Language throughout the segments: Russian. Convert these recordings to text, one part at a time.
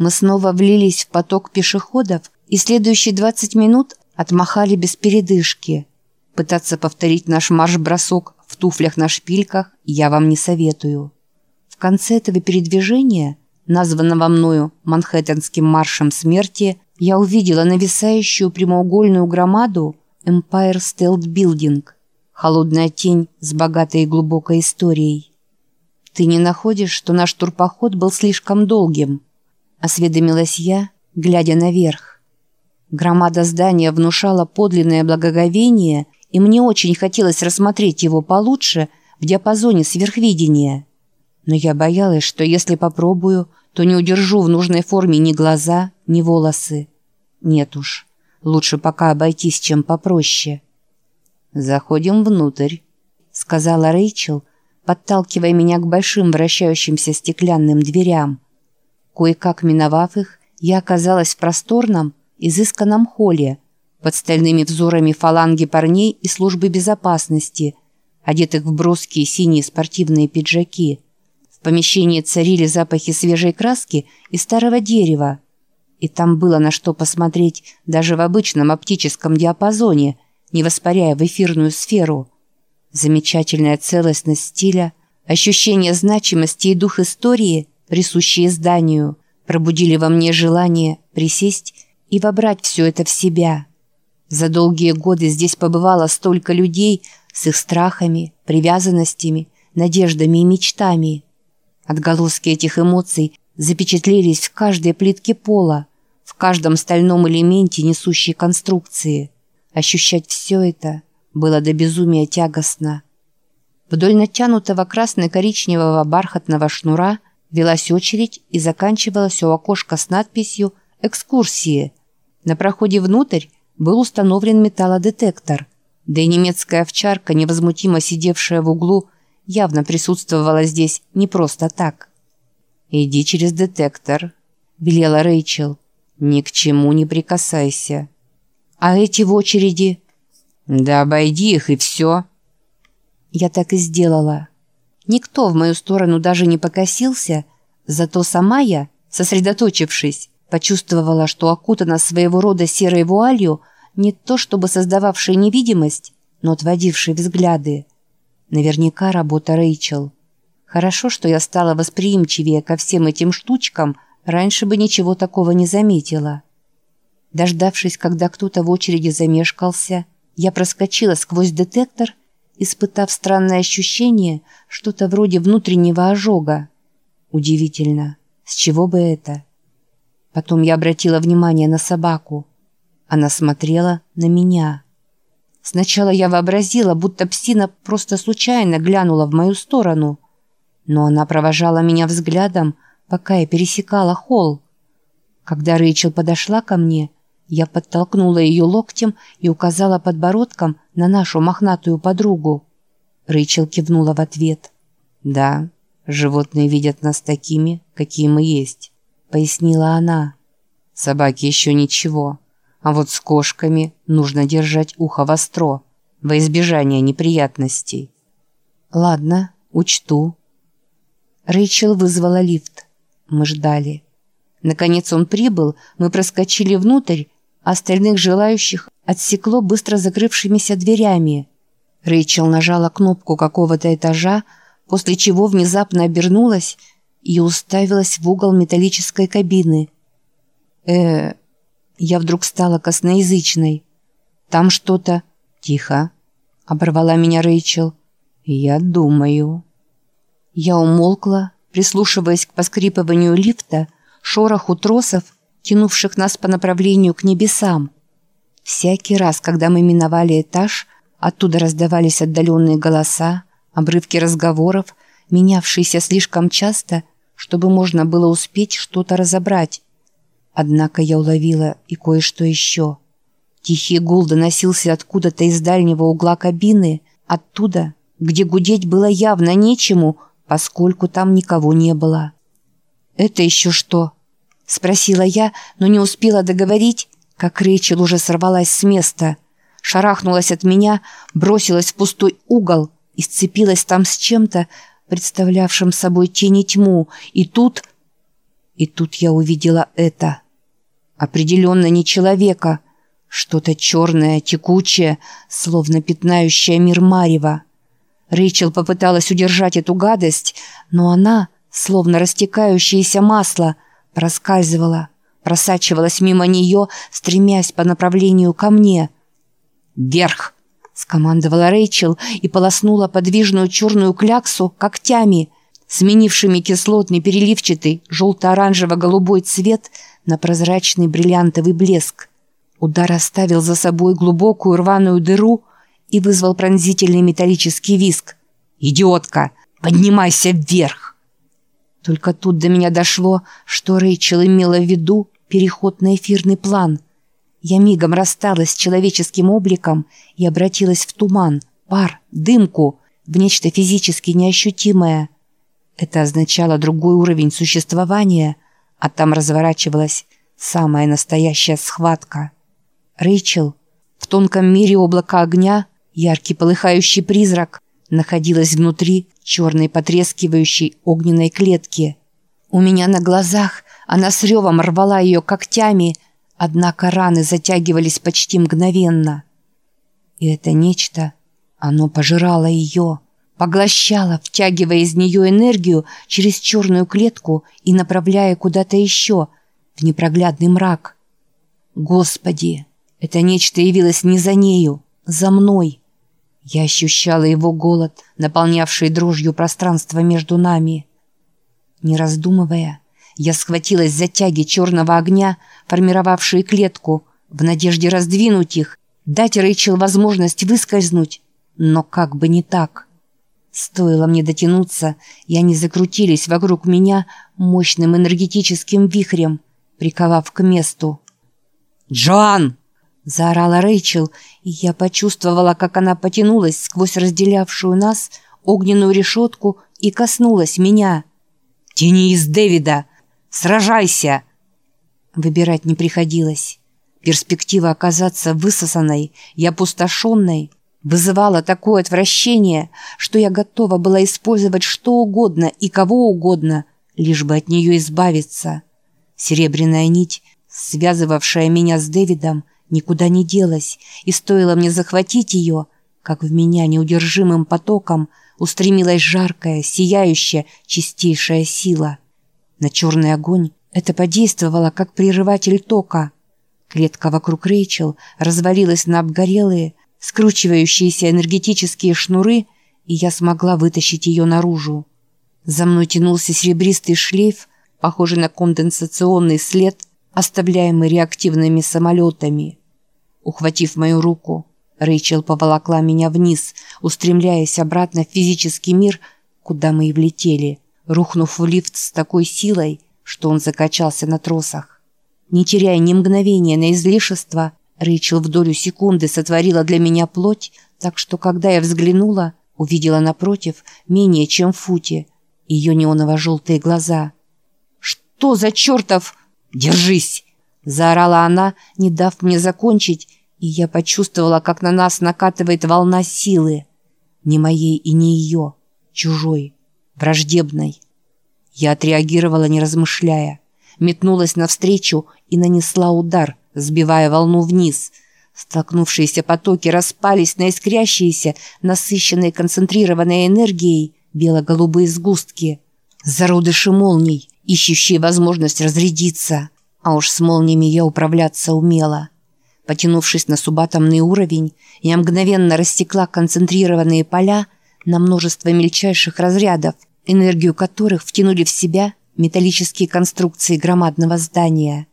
Мы снова влились в поток пешеходов и следующие 20 минут отмахали без передышки. Пытаться повторить наш марш-бросок в туфлях на шпильках я вам не советую. В конце этого передвижения, названного мною Манхэттенским маршем смерти, я увидела нависающую прямоугольную громаду Empire State Building, холодная тень с богатой и глубокой историей. «Ты не находишь, что наш турпоход был слишком долгим?» — осведомилась я, глядя наверх. Громада здания внушала подлинное благоговение, и мне очень хотелось рассмотреть его получше в диапазоне сверхвидения. Но я боялась, что если попробую, то не удержу в нужной форме ни глаза, ни волосы. Нет уж, лучше пока обойтись чем попроще. «Заходим внутрь», — сказала Рэйчел, подталкивая меня к большим вращающимся стеклянным дверям. Кое-как миновав их, я оказалась в просторном, изысканном холле, под стальными взорами фаланги парней и службы безопасности, одетых в броские синие спортивные пиджаки. В помещении царили запахи свежей краски и старого дерева, и там было на что посмотреть даже в обычном оптическом диапазоне, не воспаряя в эфирную сферу. Замечательная целостность стиля, ощущение значимости и дух истории, присущие зданию, пробудили во мне желание присесть и вобрать все это в себя. За долгие годы здесь побывало столько людей с их страхами, привязанностями, надеждами и мечтами. Отголоски этих эмоций запечатлелись в каждой плитке пола, в каждом стальном элементе несущей конструкции. Ощущать все это было до безумия тягостно. Вдоль натянутого красно-коричневого бархатного шнура велась очередь и заканчивалась у окошка с надписью «Экскурсии». На проходе внутрь был установлен металлодетектор, да и немецкая овчарка, невозмутимо сидевшая в углу, явно присутствовала здесь не просто так. «Иди через детектор», — велела Рэйчел. «Ни к чему не прикасайся». «А эти в очереди?» «Да обойди их, и все». Я так и сделала. Никто в мою сторону даже не покосился, зато сама я, сосредоточившись, почувствовала, что окутана своего рода серой вуалью, не то чтобы создававшей невидимость, но отводившей взгляды. Наверняка работа Рэйчел. Хорошо, что я стала восприимчивее ко всем этим штучкам – Раньше бы ничего такого не заметила. Дождавшись, когда кто-то в очереди замешкался, я проскочила сквозь детектор, испытав странное ощущение, что-то вроде внутреннего ожога. Удивительно, с чего бы это? Потом я обратила внимание на собаку. Она смотрела на меня. Сначала я вообразила, будто псина просто случайно глянула в мою сторону, но она провожала меня взглядом, пока я пересекала холл. Когда Рэйчел подошла ко мне, я подтолкнула ее локтем и указала подбородком на нашу мохнатую подругу. Рэйчел кивнула в ответ. «Да, животные видят нас такими, какие мы есть», — пояснила она. «Собаки еще ничего, а вот с кошками нужно держать ухо востро, во избежание неприятностей». «Ладно, учту». Рэйчел вызвала лифт. Мы ждали. Наконец он прибыл, мы проскочили внутрь, остальных желающих отсекло быстро закрывшимися дверями. Рэйчел нажала кнопку какого-то этажа, после чего внезапно обернулась и уставилась в угол металлической кабины. э Я вдруг стала косноязычной. «Там что-то...» «Тихо», — оборвала меня Рэйчел. «Я думаю...» Я умолкла, прислушиваясь к поскрипыванию лифта, шороху тросов, тянувших нас по направлению к небесам. Всякий раз, когда мы миновали этаж, оттуда раздавались отдаленные голоса, обрывки разговоров, менявшиеся слишком часто, чтобы можно было успеть что-то разобрать. Однако я уловила и кое-что еще. Тихий гул доносился откуда-то из дальнего угла кабины, оттуда, где гудеть было явно нечему — поскольку там никого не было. «Это еще что?» — спросила я, но не успела договорить, как Рэйчел уже сорвалась с места, шарахнулась от меня, бросилась в пустой угол и сцепилась там с чем-то, представлявшим собой тень и тьму, и тут... И тут я увидела это. Определенно не человека. Что-то черное, текучее, словно пятнающее мир Марева. Рэйчел попыталась удержать эту гадость, но она, словно растекающееся масло, проскальзывала, просачивалась мимо нее, стремясь по направлению ко мне. «Вверх!» — скомандовала Рэйчел и полоснула подвижную черную кляксу когтями, сменившими кислотный переливчатый желто-оранжево-голубой цвет на прозрачный бриллиантовый блеск. Удар оставил за собой глубокую рваную дыру и вызвал пронзительный металлический виск. «Идиотка! Поднимайся вверх!» Только тут до меня дошло, что Рэйчел имела в виду переход на эфирный план. Я мигом рассталась с человеческим обликом и обратилась в туман, пар, дымку, в нечто физически неощутимое. Это означало другой уровень существования, а там разворачивалась самая настоящая схватка. Рэйчел в тонком мире облака огня, яркий полыхающий призрак, находилась внутри черной потрескивающей огненной клетки. У меня на глазах она с ревом рвала ее когтями, однако раны затягивались почти мгновенно. И это нечто, оно пожирало ее, поглощало, втягивая из нее энергию через черную клетку и направляя куда-то еще, в непроглядный мрак. Господи, это нечто явилось не за нею, за мной. Я ощущала его голод, наполнявший дрожью пространство между нами. Не раздумывая, я схватилась за тяги черного огня, формировавшие клетку, в надежде раздвинуть их, дать Рэйчел возможность выскользнуть, но как бы не так. Стоило мне дотянуться, и они закрутились вокруг меня мощным энергетическим вихрем, приковав к месту. «Джоан!» Заорала Рэйчел, и я почувствовала, как она потянулась сквозь разделявшую нас огненную решетку и коснулась меня. «Тяни из Дэвида! Сражайся!» Выбирать не приходилось. Перспектива оказаться высосанной и опустошенной вызывала такое отвращение, что я готова была использовать что угодно и кого угодно, лишь бы от нее избавиться. Серебряная нить, связывавшая меня с Дэвидом, никуда не делась, и стоило мне захватить ее, как в меня неудержимым потоком устремилась жаркая, сияющая, чистейшая сила. На черный огонь это подействовало, как прерыватель тока. Клетка вокруг Рейчел развалилась на обгорелые, скручивающиеся энергетические шнуры, и я смогла вытащить ее наружу. За мной тянулся серебристый шлейф, похожий на конденсационный след, оставляемый реактивными самолетами. Ухватив мою руку, Рэйчел поволокла меня вниз, устремляясь обратно в физический мир, куда мы и влетели, рухнув в лифт с такой силой, что он закачался на тросах. Не теряя ни мгновения на излишество, Рэйчел в долю секунды сотворила для меня плоть, так что, когда я взглянула, увидела напротив, менее чем в футе, ее неоново-желтые глаза. «Что за чертов...» «Держись!» Заорала она, не дав мне закончить, и я почувствовала, как на нас накатывает волна силы. Не моей и не ее, чужой, враждебной. Я отреагировала, не размышляя. Метнулась навстречу и нанесла удар, сбивая волну вниз. Столкнувшиеся потоки распались на искрящиеся, насыщенные концентрированной энергией бело-голубые сгустки. Зародыши молний, ищущие возможность разрядиться. А уж с молниями я управляться умела. Потянувшись на субатомный уровень, я мгновенно растекла концентрированные поля на множество мельчайших разрядов, энергию которых втянули в себя металлические конструкции громадного здания.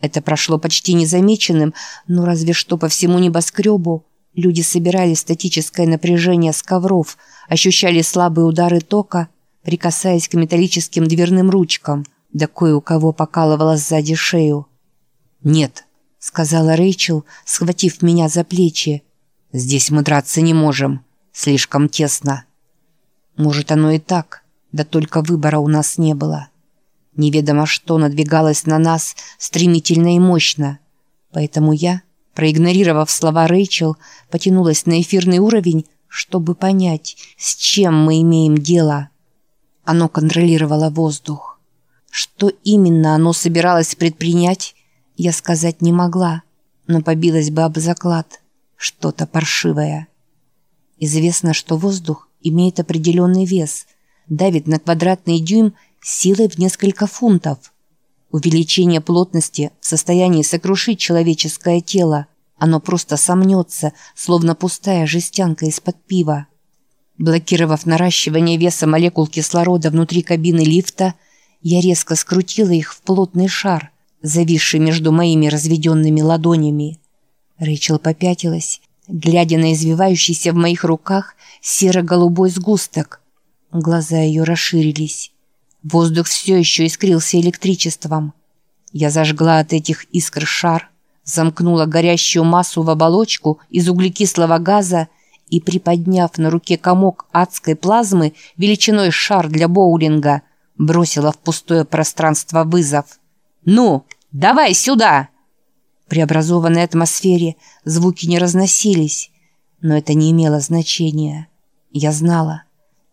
Это прошло почти незамеченным, но разве что по всему небоскребу люди собирали статическое напряжение с ковров, ощущали слабые удары тока, прикасаясь к металлическим дверным ручкам – да кое у кого покалывала сзади шею. «Нет», — сказала Рэйчел, схватив меня за плечи. «Здесь мы драться не можем. Слишком тесно». Может, оно и так, да только выбора у нас не было. Неведомо что надвигалось на нас стремительно и мощно. Поэтому я, проигнорировав слова Рэйчел, потянулась на эфирный уровень, чтобы понять, с чем мы имеем дело. Оно контролировало воздух. Что именно оно собиралось предпринять, я сказать не могла, но побилась бы об заклад. Что-то паршивое. Известно, что воздух имеет определенный вес, давит на квадратный дюйм силой в несколько фунтов. Увеличение плотности в состоянии сокрушить человеческое тело. Оно просто сомнется, словно пустая жестянка из-под пива. Блокировав наращивание веса молекул кислорода внутри кабины лифта, я резко скрутила их в плотный шар, зависший между моими разведенными ладонями. Рэйчел попятилась, глядя на извивающийся в моих руках серо-голубой сгусток. Глаза ее расширились. Воздух все еще искрился электричеством. Я зажгла от этих искр шар, замкнула горящую массу в оболочку из углекислого газа и, приподняв на руке комок адской плазмы величиной шар для боулинга, бросила в пустое пространство вызов. «Ну, давай сюда!» В преобразованной атмосфере звуки не разносились, но это не имело значения. Я знала,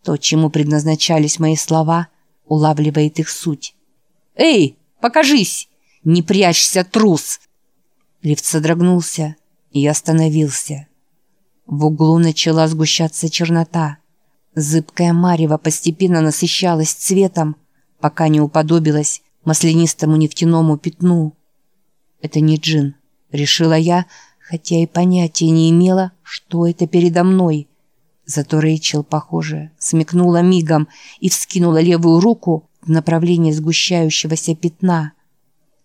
то, чему предназначались мои слова — улавливает их суть. «Эй, покажись! Не прячься, трус!» Лифт содрогнулся и остановился. В углу начала сгущаться чернота. Зыбкая марево постепенно насыщалась цветом, пока не уподобилась маслянистому нефтяному пятну. «Это не джин», — решила я, хотя и понятия не имела, что это передо мной — Зато Рэйчел, похоже, смекнула мигом и вскинула левую руку в направлении сгущающегося пятна.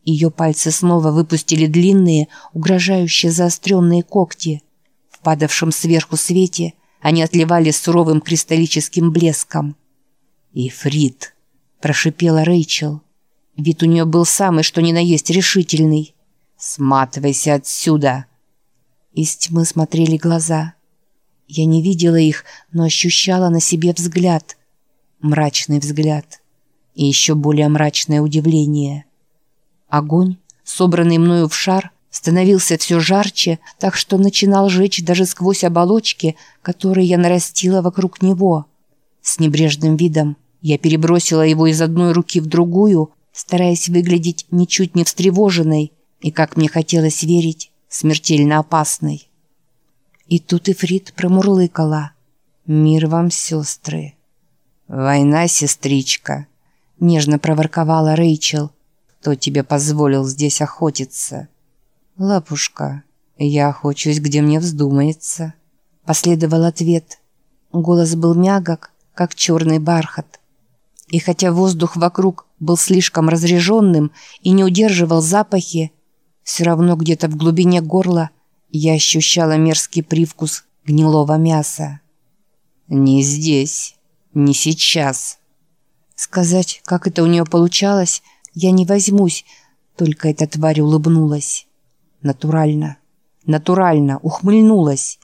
Ее пальцы снова выпустили длинные, угрожающие заостренные когти. В падавшем сверху свете они отливали суровым кристаллическим блеском. «Ифрит!» – прошипела Рэйчел. Вид у нее был самый, что ни на есть решительный. «Сматывайся отсюда!» Из тьмы смотрели глаза – я не видела их, но ощущала на себе взгляд. Мрачный взгляд. И еще более мрачное удивление. Огонь, собранный мною в шар, становился все жарче, так что начинал жечь даже сквозь оболочки, которые я нарастила вокруг него. С небрежным видом я перебросила его из одной руки в другую, стараясь выглядеть ничуть не встревоженной и, как мне хотелось верить, смертельно опасной. И тут Ифрит промурлыкала. «Мир вам, сестры!» «Война, сестричка!» Нежно проворковала Рэйчел. «Кто тебе позволил здесь охотиться?» «Лапушка, я охочусь, где мне вздумается». Последовал ответ. Голос был мягок, как черный бархат. И хотя воздух вокруг был слишком разреженным и не удерживал запахи, все равно где-то в глубине горла я ощущала мерзкий привкус гнилого мяса. «Не здесь, не сейчас». Сказать, как это у нее получалось, я не возьмусь, только эта тварь улыбнулась. Натурально, натурально, ухмыльнулась.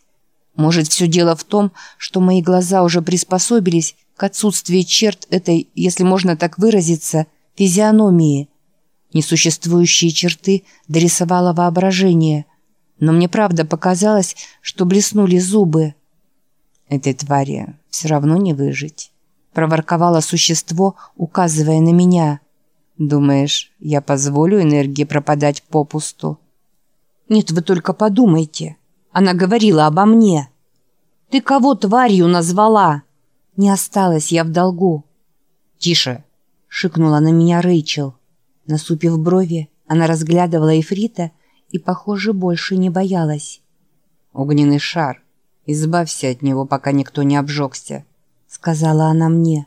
Может, все дело в том, что мои глаза уже приспособились к отсутствию черт этой, если можно так выразиться, физиономии. Несуществующие черты дорисовало воображение – но мне правда показалось, что блеснули зубы. «Этой твари все равно не выжить», — проворковало существо, указывая на меня. «Думаешь, я позволю энергии пропадать попусту?» «Нет, вы только подумайте. Она говорила обо мне». «Ты кого тварью назвала?» Не осталась я в долгу. «Тише!» — шикнула на меня Рэйчел. Насупив брови, она разглядывала Эфрита и, похоже, больше не боялась. «Огненный шар. Избавься от него, пока никто не обжегся», — сказала она мне.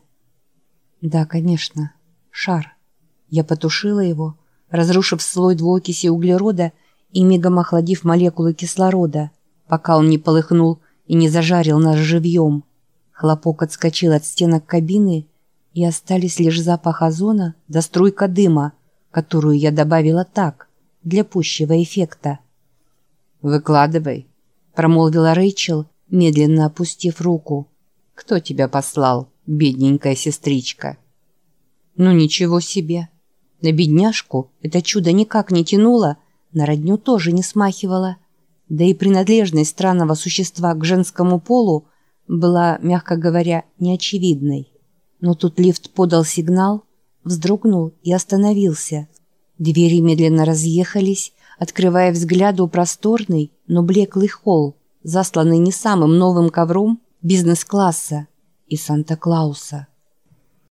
«Да, конечно. Шар. Я потушила его, разрушив слой двуокиси углерода и мигом охладив молекулы кислорода, пока он не полыхнул и не зажарил нас живьем. Хлопок отскочил от стенок кабины, и остались лишь запах озона да струйка дыма, которую я добавила так, для пущего эффекта. «Выкладывай», — промолвила Рэйчел, медленно опустив руку. «Кто тебя послал, бедненькая сестричка?» «Ну ничего себе! На бедняжку это чудо никак не тянуло, на родню тоже не смахивало. Да и принадлежность странного существа к женскому полу была, мягко говоря, неочевидной. Но тут лифт подал сигнал, вздрогнул и остановился. Двери медленно разъехались, открывая взгляду просторный, но блеклый холл, засланный не самым новым ковром бизнес-класса и Санта-Клауса.